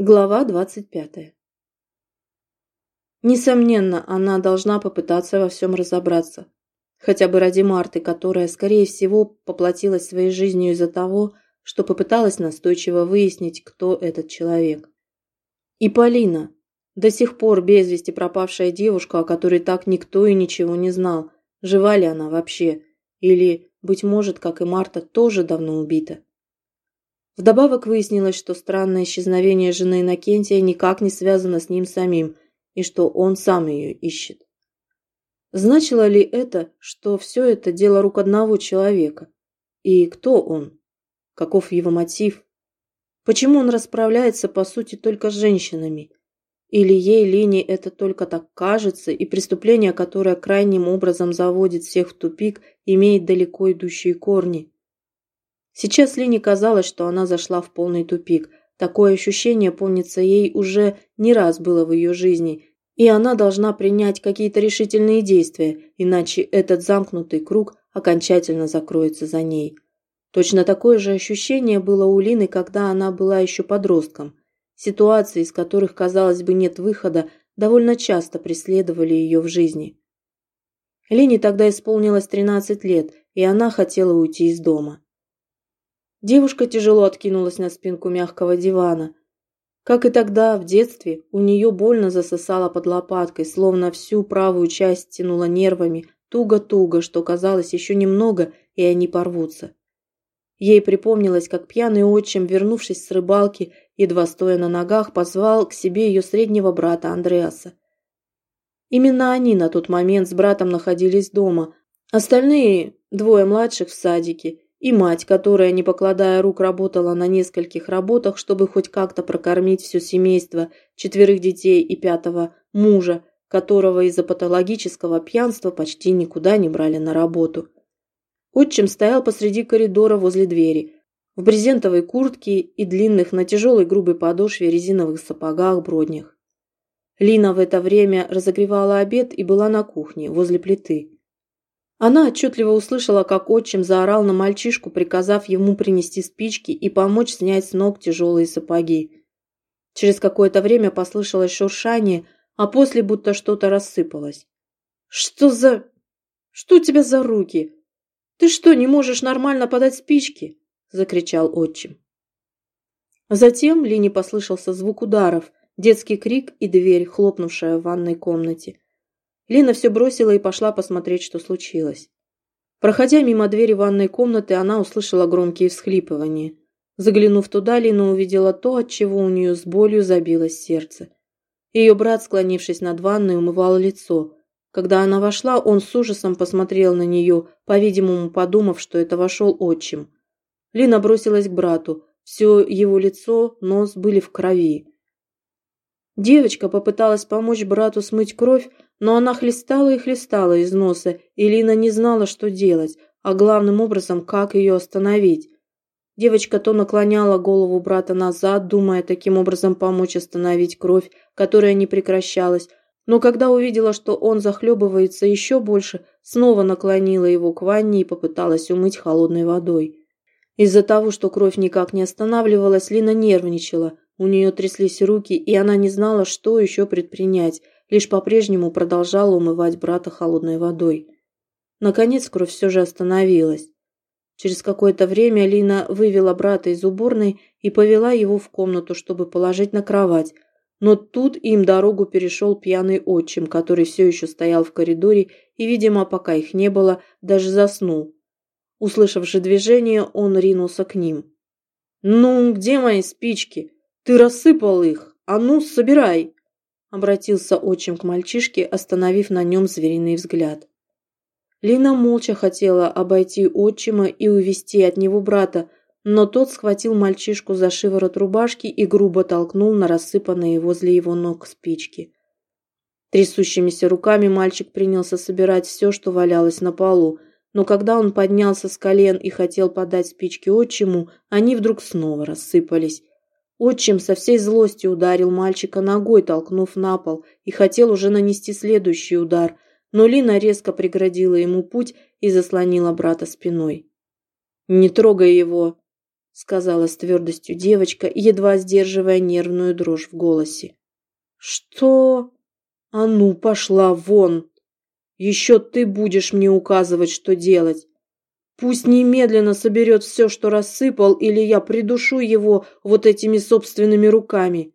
Глава двадцать пятая. Несомненно, она должна попытаться во всем разобраться. Хотя бы ради Марты, которая, скорее всего, поплатилась своей жизнью из-за того, что попыталась настойчиво выяснить, кто этот человек. И Полина, до сих пор без вести пропавшая девушка, о которой так никто и ничего не знал, жива ли она вообще, или, быть может, как и Марта, тоже давно убита. Вдобавок выяснилось, что странное исчезновение жены Иннокентия никак не связано с ним самим, и что он сам ее ищет. Значило ли это, что все это дело рук одного человека? И кто он? Каков его мотив? Почему он расправляется, по сути, только с женщинами? Или ей, Лене, это только так кажется, и преступление, которое крайним образом заводит всех в тупик, имеет далеко идущие корни? Сейчас Лене казалось, что она зашла в полный тупик. Такое ощущение, помнится, ей уже не раз было в ее жизни, и она должна принять какие-то решительные действия, иначе этот замкнутый круг окончательно закроется за ней. Точно такое же ощущение было у Лины, когда она была еще подростком. Ситуации, из которых, казалось бы, нет выхода, довольно часто преследовали ее в жизни. Лене тогда исполнилось 13 лет, и она хотела уйти из дома. Девушка тяжело откинулась на спинку мягкого дивана. Как и тогда, в детстве, у нее больно засосало под лопаткой, словно всю правую часть тянула нервами, туго-туго, что казалось еще немного, и они порвутся. Ей припомнилось, как пьяный отчим, вернувшись с рыбалки, едва стоя на ногах, позвал к себе ее среднего брата Андреаса. Именно они на тот момент с братом находились дома, остальные, двое младших в садике, и мать, которая, не покладая рук, работала на нескольких работах, чтобы хоть как-то прокормить все семейство, четверых детей и пятого мужа, которого из-за патологического пьянства почти никуда не брали на работу. Отчим стоял посреди коридора возле двери, в брезентовой куртке и длинных на тяжелой грубой подошве резиновых сапогах броднях. Лина в это время разогревала обед и была на кухне, возле плиты. Она отчетливо услышала, как отчим заорал на мальчишку, приказав ему принести спички и помочь снять с ног тяжелые сапоги. Через какое-то время послышалось шуршание, а после будто что-то рассыпалось. «Что за... Что у тебя за руки? Ты что, не можешь нормально подать спички?» – закричал отчим. Затем Лине послышался звук ударов, детский крик и дверь, хлопнувшая в ванной комнате. Лина все бросила и пошла посмотреть, что случилось. Проходя мимо двери ванной комнаты, она услышала громкие всхлипывания. Заглянув туда, Лина увидела то, от чего у нее с болью забилось сердце. Ее брат, склонившись над ванной, умывал лицо. Когда она вошла, он с ужасом посмотрел на нее, по-видимому, подумав, что это вошел отчим. Лина бросилась к брату. Все его лицо, нос были в крови. Девочка попыталась помочь брату смыть кровь, но она хлестала и хлестала из носа, и Лина не знала, что делать, а главным образом, как ее остановить. Девочка то наклоняла голову брата назад, думая таким образом помочь остановить кровь, которая не прекращалась, но когда увидела, что он захлебывается еще больше, снова наклонила его к ванне и попыталась умыть холодной водой. Из-за того, что кровь никак не останавливалась, Лина нервничала, у нее тряслись руки, и она не знала, что еще предпринять, лишь по-прежнему продолжала умывать брата холодной водой. Наконец кровь все же остановилась. Через какое-то время Лина вывела брата из уборной и повела его в комнату, чтобы положить на кровать. Но тут им дорогу перешел пьяный отчим, который все еще стоял в коридоре и, видимо, пока их не было, даже заснул. Услышав же движение, он ринулся к ним. «Ну, где мои спички? Ты рассыпал их! А ну, собирай!» Обратился отчим к мальчишке, остановив на нем звериный взгляд. Лина молча хотела обойти отчима и увести от него брата, но тот схватил мальчишку за шиворот рубашки и грубо толкнул на рассыпанные возле его ног спички. Трясущимися руками мальчик принялся собирать все, что валялось на полу, но когда он поднялся с колен и хотел подать спички отчиму, они вдруг снова рассыпались. Отчим со всей злости ударил мальчика ногой, толкнув на пол, и хотел уже нанести следующий удар, но Лина резко преградила ему путь и заслонила брата спиной. «Не трогай его!» сказала с твердостью девочка, едва сдерживая нервную дрожь в голосе. Что? А ну, пошла вон! Еще ты будешь мне указывать, что делать. Пусть немедленно соберет все, что рассыпал, или я придушу его вот этими собственными руками.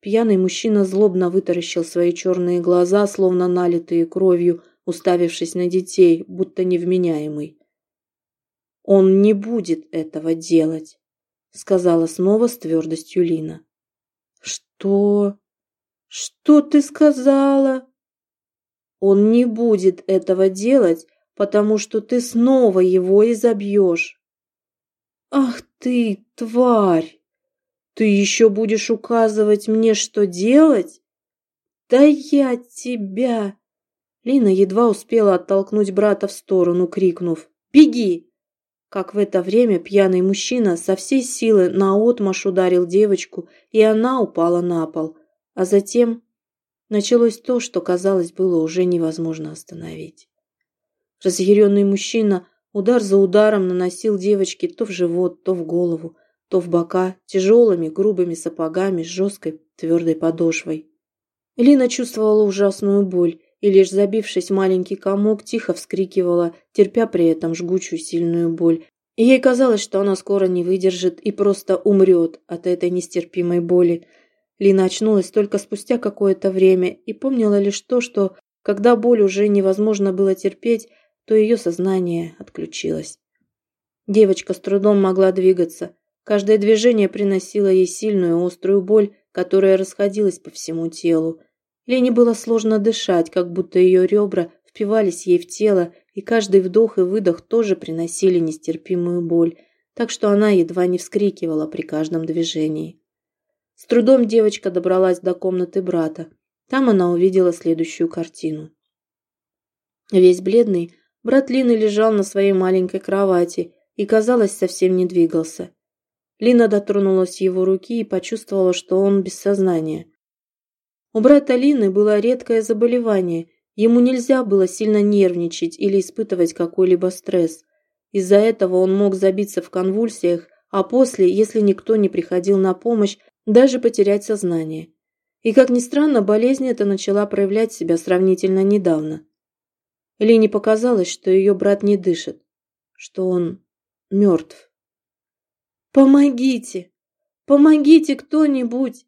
Пьяный мужчина злобно вытаращил свои черные глаза, словно налитые кровью, уставившись на детей, будто невменяемый. «Он не будет этого делать», — сказала снова с твердостью Лина. «Что? Что ты сказала?» «Он не будет этого делать, потому что ты снова его изобьешь». «Ах ты, тварь! Ты еще будешь указывать мне, что делать? Да я тебя!» Лина едва успела оттолкнуть брата в сторону, крикнув «Беги!» Как в это время пьяный мужчина со всей силы наотмашь ударил девочку, и она упала на пол. А затем началось то, что, казалось, было уже невозможно остановить. Разъяренный мужчина удар за ударом наносил девочке то в живот, то в голову, то в бока, тяжелыми грубыми сапогами с жесткой твердой подошвой. Лина чувствовала ужасную боль и, лишь забившись в маленький комок, тихо вскрикивала, терпя при этом жгучую сильную боль. Ей казалось, что она скоро не выдержит и просто умрет от этой нестерпимой боли. Лина очнулась только спустя какое-то время и помнила лишь то, что, когда боль уже невозможно было терпеть, то ее сознание отключилось. Девочка с трудом могла двигаться. Каждое движение приносило ей сильную острую боль, которая расходилась по всему телу. Лене было сложно дышать, как будто ее ребра впивались ей в тело, и каждый вдох и выдох тоже приносили нестерпимую боль, так что она едва не вскрикивала при каждом движении. С трудом девочка добралась до комнаты брата. Там она увидела следующую картину. Весь бледный, брат Лины лежал на своей маленькой кровати и, казалось, совсем не двигался. Лина дотронулась его руки и почувствовала, что он без сознания. У брата Лины было редкое заболевание. Ему нельзя было сильно нервничать или испытывать какой-либо стресс. Из-за этого он мог забиться в конвульсиях, а после, если никто не приходил на помощь, даже потерять сознание. И, как ни странно, болезнь эта начала проявлять себя сравнительно недавно. Лине показалось, что ее брат не дышит, что он мертв. «Помогите! Помогите кто-нибудь!»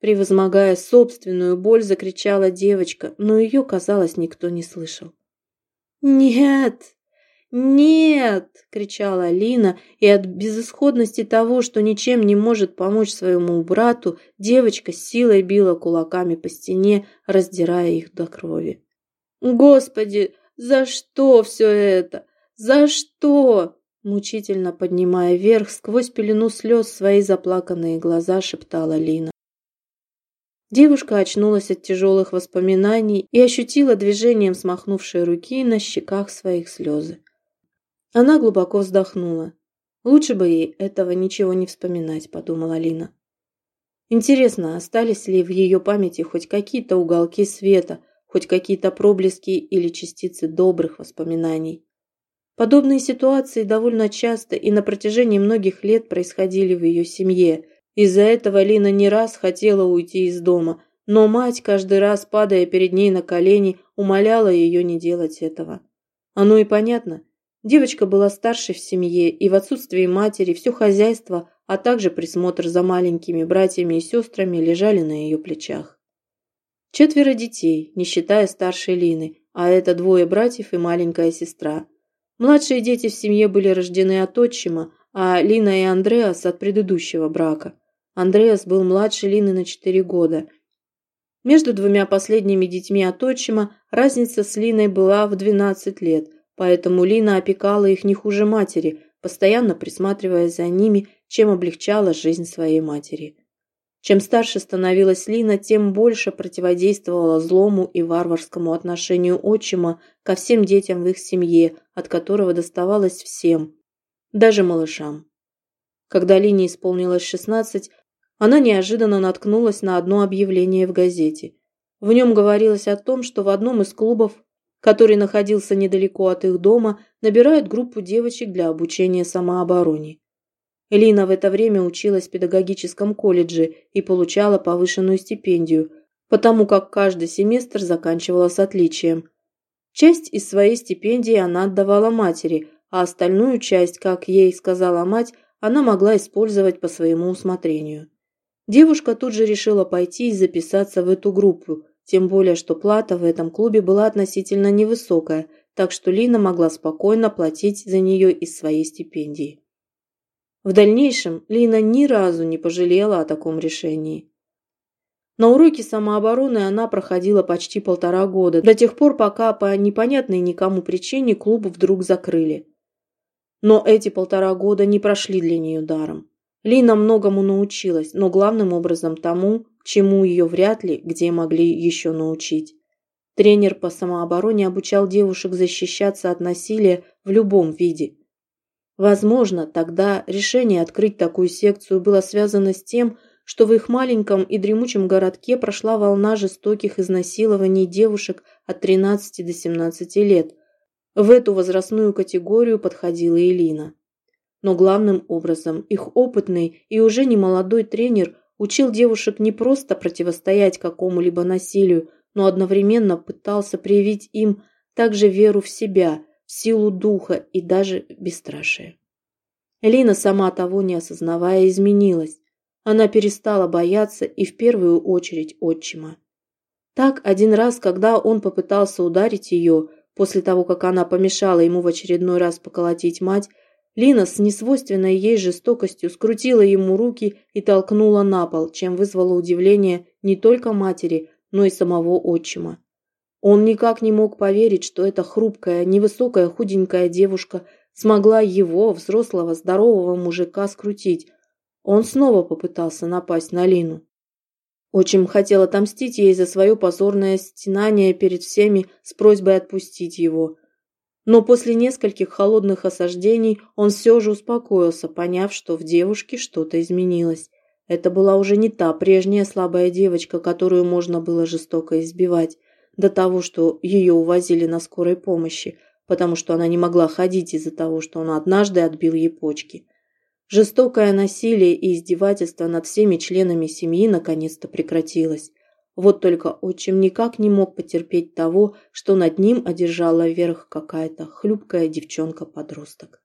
Превозмогая собственную боль, закричала девочка, но ее, казалось, никто не слышал. «Нет! Нет!» – кричала Алина, и от безысходности того, что ничем не может помочь своему брату, девочка с силой била кулаками по стене, раздирая их до крови. «Господи, за что все это? За что?» Мучительно поднимая вверх, сквозь пелену слез свои заплаканные глаза, шептала Лина. Девушка очнулась от тяжелых воспоминаний и ощутила движением смахнувшей руки на щеках своих слезы. Она глубоко вздохнула. Лучше бы ей этого ничего не вспоминать, подумала Лина. Интересно, остались ли в ее памяти хоть какие-то уголки света, хоть какие-то проблески или частицы добрых воспоминаний. Подобные ситуации довольно часто и на протяжении многих лет происходили в ее семье – из-за этого Лина не раз хотела уйти из дома, но мать, каждый раз падая перед ней на колени, умоляла ее не делать этого. Оно и понятно. Девочка была старшей в семье, и в отсутствии матери все хозяйство, а также присмотр за маленькими братьями и сестрами лежали на ее плечах. Четверо детей, не считая старшей Лины, а это двое братьев и маленькая сестра. Младшие дети в семье были рождены от отчима, а Лина и Андреас от предыдущего брака. Андреас был младше Лины на 4 года. Между двумя последними детьми от отчима разница с Линой была в 12 лет, поэтому Лина опекала их не хуже матери, постоянно присматривая за ними, чем облегчала жизнь своей матери. Чем старше становилась Лина, тем больше противодействовала злому и варварскому отношению отчима ко всем детям в их семье, от которого доставалось всем, даже малышам. Когда Лине исполнилось 16, она неожиданно наткнулась на одно объявление в газете. В нем говорилось о том, что в одном из клубов, который находился недалеко от их дома, набирают группу девочек для обучения самообороне. Лина в это время училась в педагогическом колледже и получала повышенную стипендию, потому как каждый семестр заканчивала с отличием. Часть из своей стипендии она отдавала матери, а остальную часть, как ей сказала мать, она могла использовать по своему усмотрению. Девушка тут же решила пойти и записаться в эту группу, тем более, что плата в этом клубе была относительно невысокая, так что Лина могла спокойно платить за нее из своей стипендии. В дальнейшем Лина ни разу не пожалела о таком решении. На уроке самообороны она проходила почти полтора года, до тех пор, пока по непонятной никому причине клуб вдруг закрыли. Но эти полтора года не прошли для нее даром. Лина многому научилась, но главным образом тому, чему ее вряд ли где могли еще научить. Тренер по самообороне обучал девушек защищаться от насилия в любом виде. Возможно, тогда решение открыть такую секцию было связано с тем, что в их маленьком и дремучем городке прошла волна жестоких изнасилований девушек от 13 до 17 лет. В эту возрастную категорию подходила Элина. Но главным образом их опытный и уже не молодой тренер учил девушек не просто противостоять какому-либо насилию, но одновременно пытался привить им также веру в себя, силу духа и даже бесстрашие. Элина, сама того не осознавая, изменилась. Она перестала бояться и в первую очередь отчима. Так, один раз, когда он попытался ударить ее, после того, как она помешала ему в очередной раз поколотить мать, Лина с несвойственной ей жестокостью скрутила ему руки и толкнула на пол, чем вызвало удивление не только матери, но и самого отчима. Он никак не мог поверить, что эта хрупкая, невысокая, худенькая девушка смогла его, взрослого, здорового мужика, скрутить, он снова попытался напасть на Лину. Отчим хотел отомстить ей за свое позорное стенание перед всеми с просьбой отпустить его. Но после нескольких холодных осаждений он все же успокоился, поняв, что в девушке что-то изменилось. Это была уже не та прежняя слабая девочка, которую можно было жестоко избивать, до того, что ее увозили на скорой помощи, потому что она не могла ходить из-за того, что он однажды отбил ей почки. Жестокое насилие и издевательство над всеми членами семьи наконец-то прекратилось. Вот только отчим никак не мог потерпеть того, что над ним одержала верх какая-то хлюпкая девчонка-подросток.